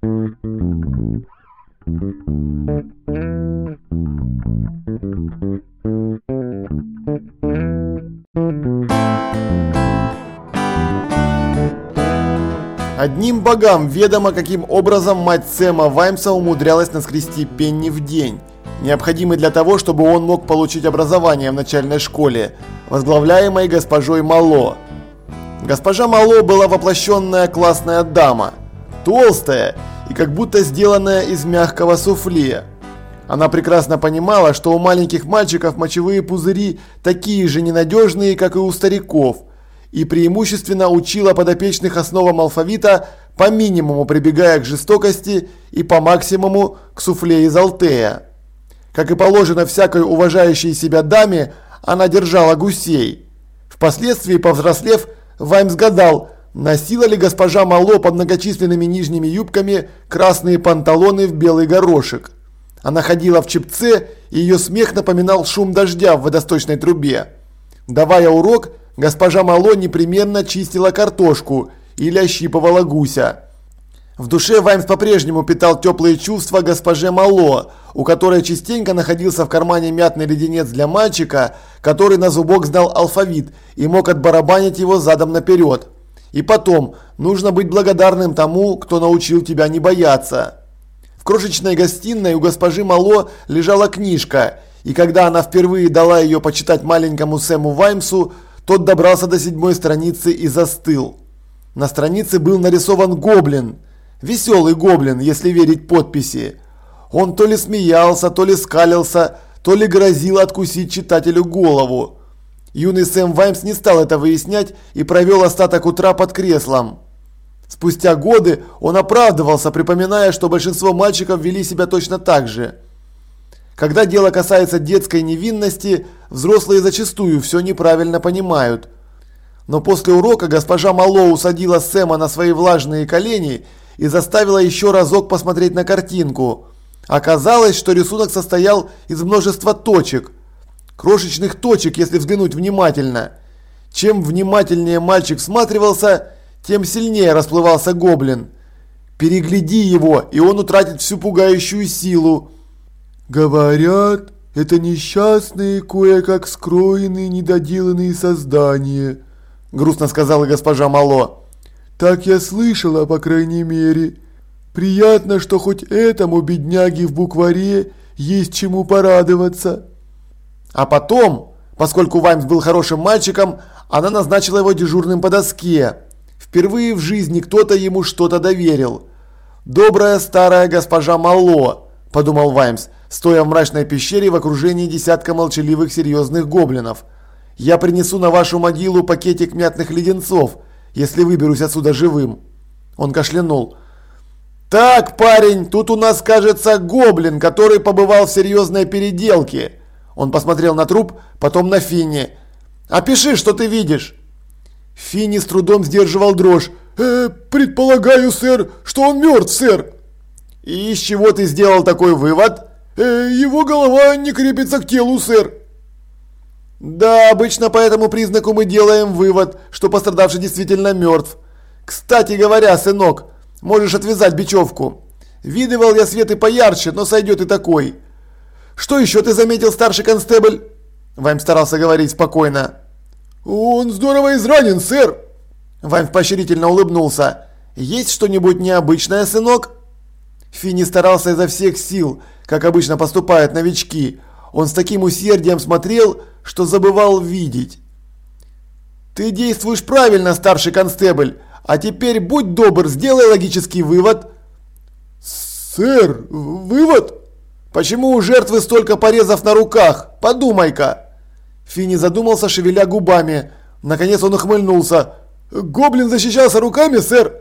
Одним богам ведомо, каким образом мать Сэма Ваймса умудрялась наскрести пенни в день, необходимый для того, чтобы он мог получить образование в начальной школе, возглавляемой госпожой Мало. Госпожа Мало была воплощенная классная дама, толстая и как будто сделанная из мягкого суфле. Она прекрасно понимала, что у маленьких мальчиков мочевые пузыри такие же ненадежные, как и у стариков, и преимущественно учила подопечных основам алфавита по минимуму прибегая к жестокости и по максимуму к суфле из алтея. Как и положено всякой уважающей себя даме, она держала гусей. Впоследствии, повзрослев, Ваймс гадал, носила ли госпожа Мало под многочисленными нижними юбками красные панталоны в белый горошек. Она ходила в чепце, и ее смех напоминал шум дождя в водосточной трубе. Давая урок, Госпожа Мало непременно чистила картошку или ощипывала гуся. В душе Ваймс по-прежнему питал теплые чувства госпоже Мало, у которой частенько находился в кармане мятный леденец для мальчика, который на зубок знал алфавит и мог отбарабанить его задом наперед. И потом, нужно быть благодарным тому, кто научил тебя не бояться. В крошечной гостиной у госпожи Мало лежала книжка, и когда она впервые дала ее почитать маленькому Сэму Ваймсу, тот добрался до седьмой страницы и застыл. На странице был нарисован гоблин. Веселый гоблин, если верить подписи. Он то ли смеялся, то ли скалился, то ли грозил откусить читателю голову. Юный Сэм Ваймс не стал это выяснять и провел остаток утра под креслом. Спустя годы он оправдывался, припоминая, что большинство мальчиков вели себя точно так же. Когда дело касается детской невинности, взрослые зачастую все неправильно понимают. Но после урока госпожа Мало усадила Сэма на свои влажные колени и заставила еще разок посмотреть на картинку. Оказалось, что рисунок состоял из множества точек. Крошечных точек, если взглянуть внимательно. Чем внимательнее мальчик всматривался, тем сильнее расплывался гоблин. Перегляди его, и он утратит всю пугающую силу. «Говорят, это несчастные, кое-как скроенные, недоделанные создания», – грустно сказала госпожа Мало. «Так я слышала, по крайней мере. Приятно, что хоть этому бедняге в букваре есть чему порадоваться». А потом, поскольку Ваймс был хорошим мальчиком, она назначила его дежурным по доске. Впервые в жизни кто-то ему что-то доверил. «Добрая старая госпожа Мало», – подумал Ваймс, – стоя в мрачной пещере в окружении десятка молчаливых серьезных гоблинов. Я принесу на вашу могилу пакетик мятных леденцов, если выберусь отсюда живым. Он кашлянул. Так, парень, тут у нас, кажется, гоблин, который побывал в серьезной переделке. Он посмотрел на труп, потом на Финни. Опиши, что ты видишь. Финни с трудом сдерживал дрожь. «Э, предполагаю, сэр, что он мертв, сэр. И из чего ты сделал такой вывод? Э, его голова не крепится к телу, сэр. Да, обычно по этому признаку мы делаем вывод, что пострадавший действительно мертв. Кстати говоря, сынок, можешь отвязать бечевку. Видывал я светы поярче, но сойдет и такой. Что еще ты заметил, старший констебль? Вайм старался говорить спокойно. Он здорово изранен, сэр. Вайм поощрительно улыбнулся. Есть что-нибудь необычное, сынок? Финни старался изо всех сил, как обычно поступают новички. Он с таким усердием смотрел, что забывал видеть. «Ты действуешь правильно, старший констебль, а теперь будь добр, сделай логический вывод». «Сэр, вывод?» «Почему у жертвы столько порезов на руках? Подумай-ка!» Финни задумался, шевеля губами. Наконец он ухмыльнулся. «Гоблин защищался руками, сэр?»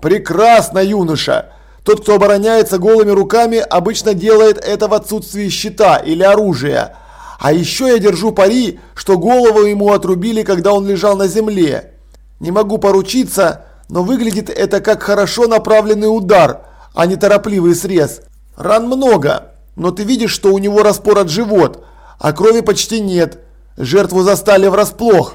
«Прекрасно, юноша! Тот, кто обороняется голыми руками, обычно делает это в отсутствии щита или оружия. А еще я держу пари, что голову ему отрубили, когда он лежал на земле. Не могу поручиться, но выглядит это как хорошо направленный удар, а не торопливый срез. Ран много, но ты видишь, что у него распорот живот, а крови почти нет. Жертву застали врасплох.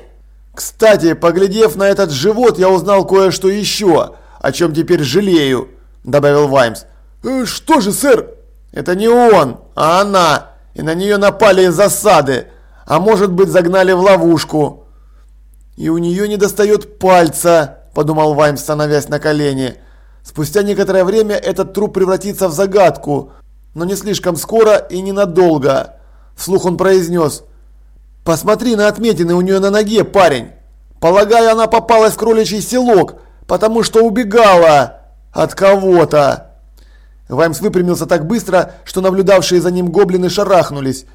Кстати, поглядев на этот живот, я узнал кое-что еще, о чем теперь жалею. добавил Ваймс. «Э, «Что же, сэр?» «Это не он, а она, и на нее напали из засады, а может быть загнали в ловушку». «И у нее не достает пальца», – подумал Ваймс, становясь на колени. Спустя некоторое время этот труп превратится в загадку, но не слишком скоро и ненадолго. Вслух он произнес. «Посмотри на отметины у нее на ноге, парень. Полагаю, она попалась в кроличий селок, потому что убегала от кого-то». Ваймс выпрямился так быстро, что наблюдавшие за ним гоблины шарахнулись.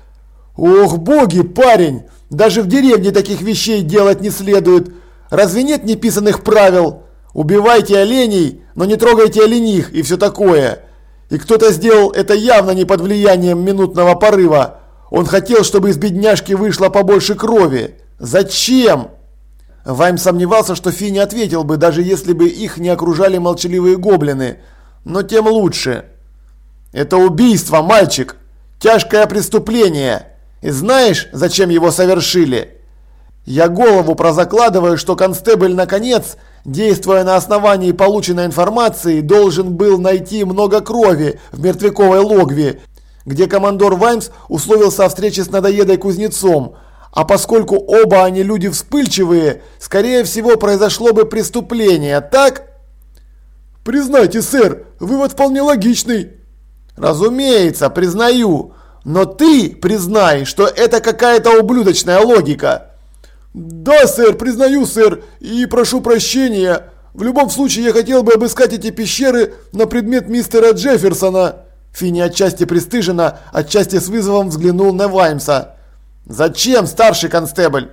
«Ох, боги, парень! Даже в деревне таких вещей делать не следует. Разве нет неписанных правил? Убивайте оленей, но не трогайте олених и все такое. И кто-то сделал это явно не под влиянием минутного порыва. Он хотел, чтобы из бедняжки вышло побольше крови. Зачем?» Вайм сомневался, что Фи не ответил бы, даже если бы их не окружали молчаливые гоблины. Но тем лучше. «Это убийство, мальчик! Тяжкое преступление! И знаешь, зачем его совершили?» Я голову прозакладываю, что констебль наконец, действуя на основании полученной информации, должен был найти много крови в мертвяковой логве, где командор Ваймс условился о встрече с надоедой кузнецом, а поскольку оба они люди вспыльчивые, скорее всего произошло бы преступление, так? Признайте, сэр, вывод вполне логичный. Разумеется, признаю. Но ты признай, что это какая-то ублюдочная логика. Да, сэр, признаю, сэр, и прошу прощения. В любом случае, я хотел бы обыскать эти пещеры на предмет мистера Джефферсона. Финни отчасти пристыженно, отчасти с вызовом взглянул на Ваймса. «Зачем, старший констебль?»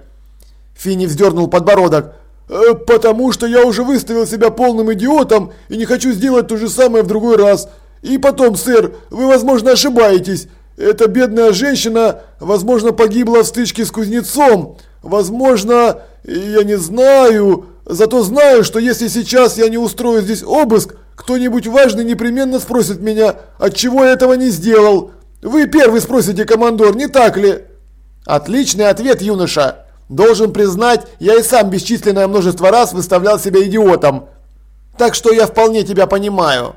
Финни вздернул подбородок. «Э, «Потому что я уже выставил себя полным идиотом и не хочу сделать то же самое в другой раз. И потом, сэр, вы, возможно, ошибаетесь. Эта бедная женщина, возможно, погибла в стычке с кузнецом. Возможно, я не знаю, зато знаю, что если сейчас я не устрою здесь обыск, кто-нибудь важный непременно спросит меня, отчего я этого не сделал. Вы первый спросите, командор, не так ли? Отличный ответ, юноша. Должен признать, я и сам бесчисленное множество раз выставлял себя идиотом. Так что я вполне тебя понимаю.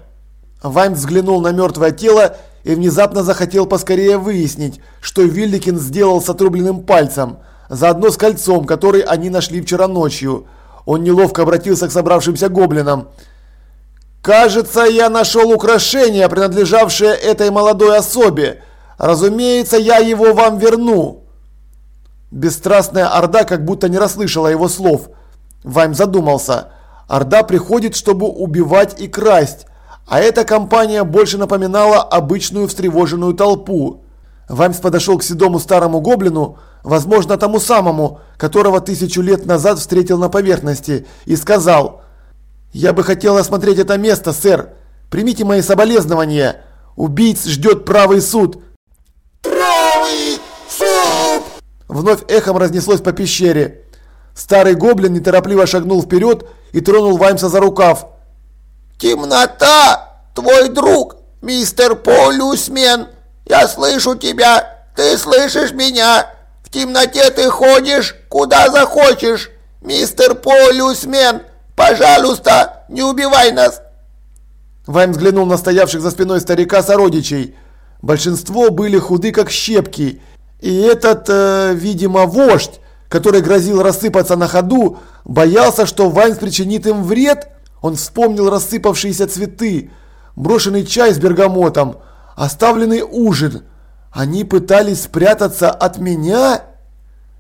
Вайм взглянул на мертвое тело и внезапно захотел поскорее выяснить, что Вилликин сделал с отрубленным пальцем – заодно с кольцом, который они нашли вчера ночью. Он неловко обратился к собравшимся гоблинам. «Кажется, я нашел украшение, принадлежавшее этой молодой особе. Разумеется, я его вам верну». Бесстрастная Орда как будто не расслышала его слов. Вайм задумался. Орда приходит, чтобы убивать и красть, а эта компания больше напоминала обычную встревоженную толпу. Ваймс подошел к седому старому гоблину, возможно тому самому, которого тысячу лет назад встретил на поверхности, и сказал «Я бы хотел осмотреть это место, сэр. Примите мои соболезнования. Убийц ждет правый суд». «Правый суд!» Вновь эхом разнеслось по пещере. Старый гоблин неторопливо шагнул вперед и тронул Ваймса за рукав. «Темнота! Твой друг, мистер Полюсмен! Я слышу тебя! Ты слышишь меня! Темноте ты ходишь, куда захочешь. Мистер Полюсмен, пожалуйста, не убивай нас!» Вайм взглянул на стоявших за спиной старика сородичей. Большинство были худы как щепки, и этот, э, видимо, вождь, который грозил рассыпаться на ходу, боялся, что Вайнс причинит им вред. Он вспомнил рассыпавшиеся цветы, брошенный чай с бергамотом, оставленный ужин – они пытались спрятаться от меня?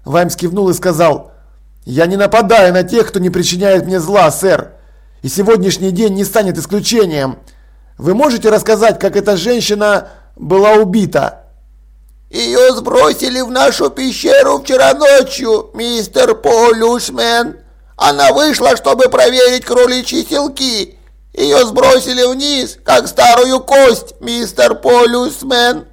Ваймс кивнул и сказал, «Я не нападаю на тех, кто не причиняет мне зла, сэр. И сегодняшний день не станет исключением. Вы можете рассказать, как эта женщина была убита?» «Ее сбросили в нашу пещеру вчера ночью, мистер Полюшмен. Она вышла, чтобы проверить кроличьи селки. Ее сбросили вниз, как старую кость, мистер Полюсмен»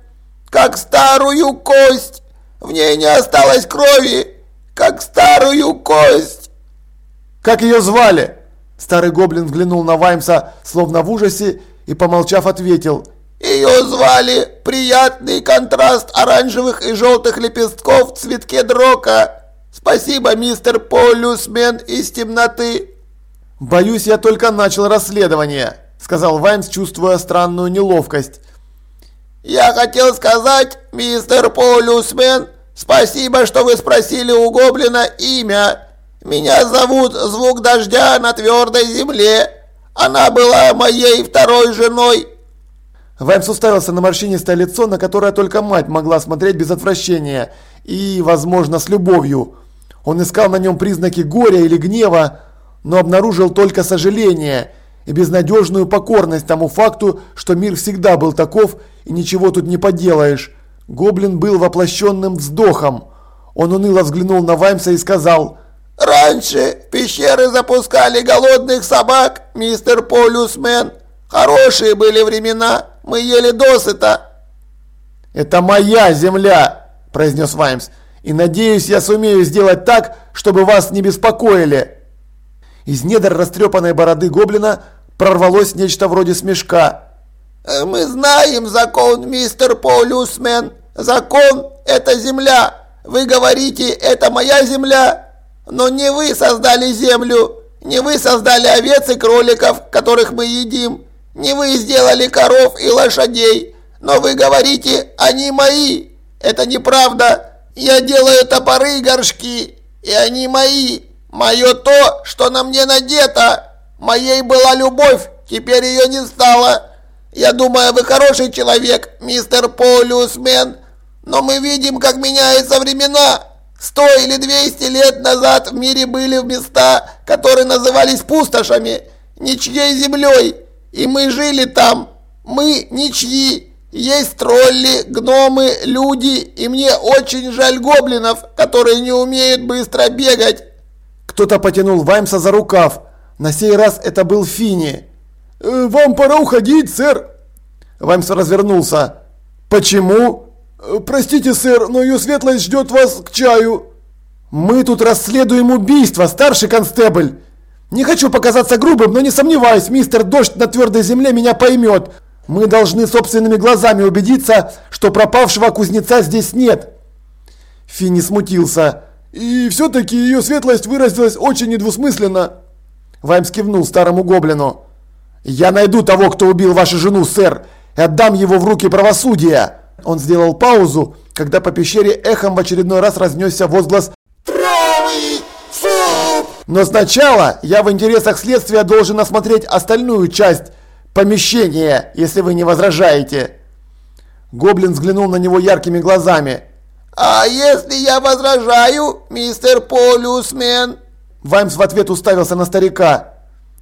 как старую кость. В ней не осталось крови, как старую кость. Как ее звали? Старый гоблин взглянул на Ваймса, словно в ужасе, и, помолчав, ответил. Ее звали «Приятный контраст оранжевых и желтых лепестков в цветке дрока». Спасибо, мистер Полюсмен из темноты. Боюсь, я только начал расследование. сказал Ваймс, чувствуя странную неловкость. «Я хотел сказать, мистер Полюсмен, спасибо, что вы спросили у Гоблина имя. Меня зовут Звук Дождя на твердой земле. Она была моей второй женой». Ваймс уставился на морщинистое лицо, на которое только мать могла смотреть без отвращения и, возможно, с любовью. Он искал на нем признаки горя или гнева, но обнаружил только сожаление и безнадежную покорность тому факту, что мир всегда был таков и ничего тут не поделаешь. Гоблин был воплощенным вздохом. Он уныло взглянул на Ваймса и сказал «Раньше пещеры запускали голодных собак, мистер Полюсмен. Хорошие были времена, мы ели досыта». «Это моя земля!» – произнес Ваймс. «И надеюсь, я сумею сделать так, чтобы вас не беспокоили!» Из недр растрепанной бороды гоблина прорвалось нечто вроде смешка. Э, «Мы знаем закон, мистер Полюсмен. Закон – это земля. Вы говорите, это моя земля. Но не вы создали землю. Не вы создали овец и кроликов, которых мы едим. Не вы сделали коров и лошадей. Но вы говорите, они мои. Это неправда. Я делаю топоры и горшки. И они мои. Мое то, что на мне надето. Моей была любовь, теперь ее не стало. Я думаю, вы хороший человек, мистер Полюсмен, но мы видим, как меняются времена. Сто или двести лет назад в мире были места, которые назывались пустошами, ничьей землей, и мы жили там. Мы ничьи. Есть тролли, гномы, люди, и мне очень жаль гоблинов, которые не умеют быстро бегать. Кто-то потянул Ваймса за рукав. На сей раз это был Фини. «Э, «Вам пора уходить, сэр!» Ваймс развернулся. «Почему?» «Э, «Простите, сэр, но ее светлость ждет вас к чаю!» «Мы тут расследуем убийство, старший констебль!» «Не хочу показаться грубым, но не сомневаюсь, мистер Дождь на твердой земле меня поймет. Мы должны собственными глазами убедиться, что пропавшего кузнеца здесь нет!» Финни смутился. И все-таки ее светлость выразилась очень недвусмысленно. Ваймс кивнул старому гоблину. «Я найду того, кто убил вашу жену, сэр, и отдам его в руки правосудия!» Он сделал паузу, когда по пещере эхом в очередной раз разнесся возглас «Травый суп!» «Но сначала я в интересах следствия должен осмотреть остальную часть помещения, если вы не возражаете!» Гоблин взглянул на него яркими глазами. «А если я возражаю, мистер Полюсмен?» Ваймс в ответ уставился на старика.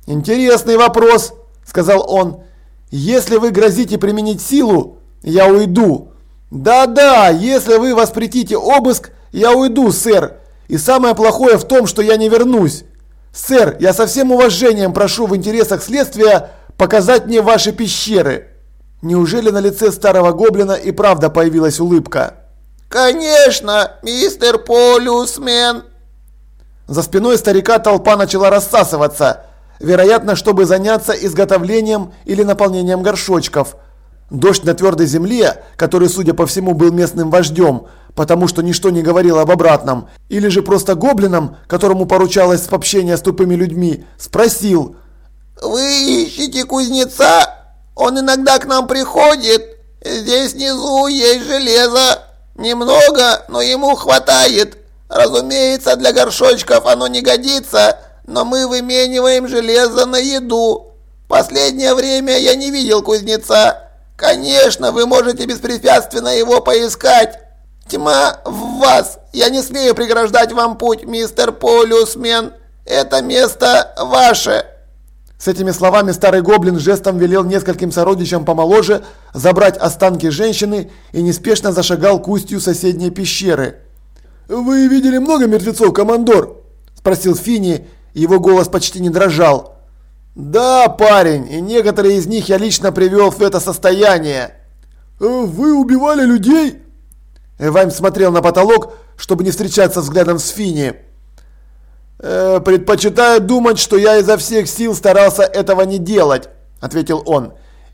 «Интересный вопрос», – сказал он. «Если вы грозите применить силу, я уйду». «Да-да, если вы воспретите обыск, я уйду, сэр. И самое плохое в том, что я не вернусь. Сэр, я со всем уважением прошу в интересах следствия показать мне ваши пещеры». Неужели на лице старого гоблина и правда появилась улыбка? «Конечно, мистер Полюсмен!» За спиной старика толпа начала рассасываться, вероятно, чтобы заняться изготовлением или наполнением горшочков. Дождь на твердой земле, который, судя по всему, был местным вождем, потому что ничто не говорило об обратном, или же просто гоблином, которому поручалось общение с тупыми людьми, спросил «Вы ищете кузнеца? Он иногда к нам приходит. Здесь внизу есть железо». Немного, но ему хватает. Разумеется, для горшочков оно не годится, но мы вымениваем железо на еду. Последнее время я не видел кузнеца. Конечно, вы можете беспрепятственно его поискать. Тьма в вас. Я не смею преграждать вам путь, мистер Полюсмен. Это место ваше. С этими словами старый гоблин жестом велел нескольким сородичам помоложе забрать останки женщины и неспешно зашагал к устью соседней пещеры. «Вы видели много мертвецов, командор?» – спросил Фини, его голос почти не дрожал. «Да, парень, и некоторые из них я лично привел в это состояние». «Вы убивали людей?» Вайм смотрел на потолок, чтобы не встречаться взглядом с Фини. «Э, «Предпочитаю думать, что я изо всех сил старался этого не делать», – ответил он.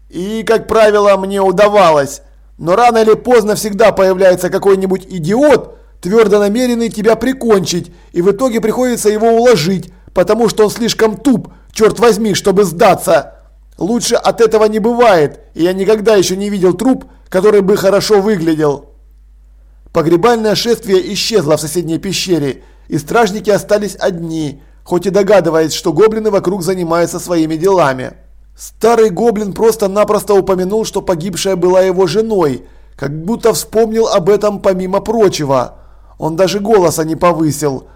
«И, как правило, мне удавалось. Но рано или поздно всегда появляется какой-нибудь идиот, твердо намеренный тебя прикончить, и в итоге приходится его уложить, потому что он слишком туп, черт возьми, чтобы сдаться. Лучше от этого не бывает, и я никогда еще не видел труп, который бы хорошо выглядел. Погребальное шествие исчезло в соседней пещере, и стражники остались одни, хоть и догадываясь, что гоблины вокруг занимаются своими делами. Старый гоблин просто-напросто упомянул, что погибшая была его женой, как будто вспомнил об этом помимо прочего. Он даже голоса не повысил.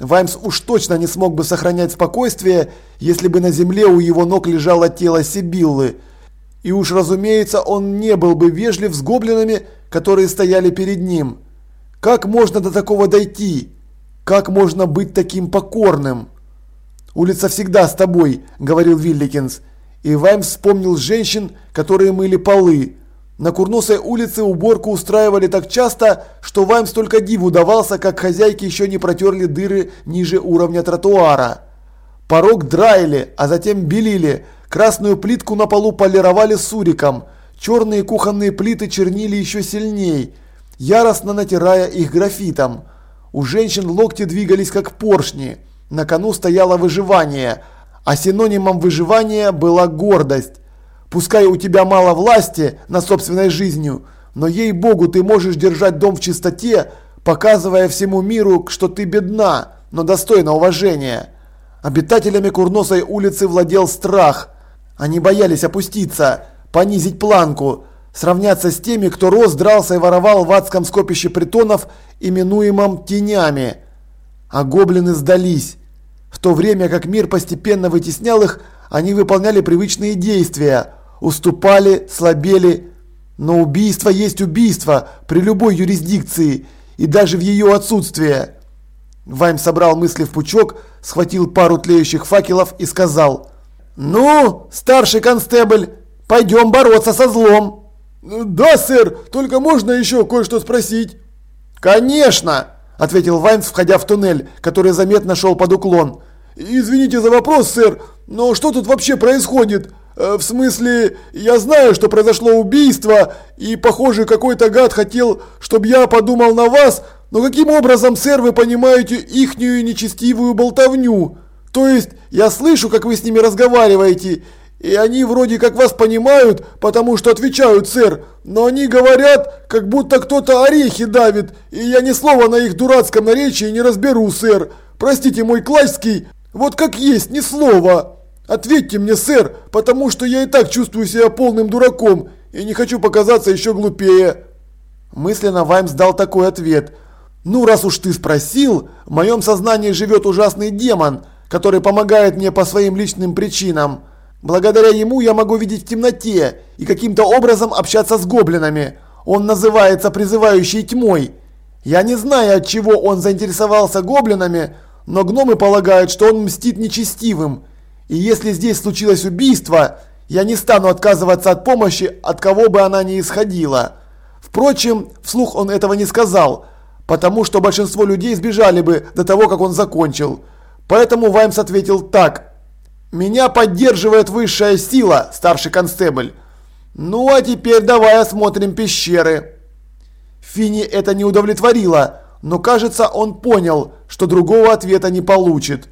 Ваймс уж точно не смог бы сохранять спокойствие, если бы на земле у его ног лежало тело Сибиллы. И уж разумеется, он не был бы вежлив с гоблинами, которые стояли перед ним. Как можно до такого дойти? Как можно быть таким покорным? «Улица всегда с тобой», – говорил Вилликинс. И Ваймс вспомнил женщин, которые мыли полы. На Курносой улице уборку устраивали так часто, что Ваймс только диву давался, как хозяйки еще не протерли дыры ниже уровня тротуара. Порог драили, а затем белили, красную плитку на полу полировали суриком, черные кухонные плиты чернили еще сильней, яростно натирая их графитом. У женщин локти двигались как поршни, на кону стояло выживание, а синонимом выживания была гордость. Пускай у тебя мало власти над собственной жизнью, но ей-богу ты можешь держать дом в чистоте, показывая всему миру, что ты бедна, но достойна уважения. Обитателями Курносой улицы владел страх. Они боялись опуститься, понизить планку, сравняться с теми, кто рос, дрался и воровал в адском скопище притонов, именуемом тенями. А гоблины сдались. В то время как мир постепенно вытеснял их, они выполняли привычные действия – уступали, слабели. Но убийство есть убийство при любой юрисдикции и даже в ее отсутствие. Вайм собрал мысли в пучок, схватил пару тлеющих факелов и сказал «Ну, старший констебль, пойдем бороться со злом». «Да, сэр, только можно еще кое-что спросить?» «Конечно!» – ответил Вайнс, входя в туннель, который заметно шел под уклон. «Извините за вопрос, сэр, но что тут вообще происходит? Э, в смысле, я знаю, что произошло убийство, и, похоже, какой-то гад хотел, чтобы я подумал на вас, но каким образом, сэр, вы понимаете ихнюю нечестивую болтовню? То есть, я слышу, как вы с ними разговариваете, и они вроде как вас понимают, потому что отвечают, сэр, но они говорят, как будто кто-то орехи давит, и я ни слова на их дурацком наречии не разберу, сэр. Простите мой классский, вот как есть, ни слова. Ответьте мне, сэр, потому что я и так чувствую себя полным дураком и не хочу показаться еще глупее. Мысленно Ваймс дал такой ответ. Ну, раз уж ты спросил, в моем сознании живет ужасный демон, который помогает мне по своим личным причинам. Благодаря ему я могу видеть в темноте и каким-то образом общаться с гоблинами. Он называется призывающей тьмой. Я не знаю, от чего он заинтересовался гоблинами, но гномы полагают, что он мстит нечестивым. И если здесь случилось убийство, я не стану отказываться от помощи, от кого бы она ни исходила. Впрочем, вслух он этого не сказал, потому что большинство людей сбежали бы до того, как он закончил. Поэтому Ваймс ответил так. «Меня поддерживает высшая сила, старший констебль. Ну а теперь давай осмотрим пещеры». Фини это не удовлетворило, но кажется он понял, что другого ответа не получит.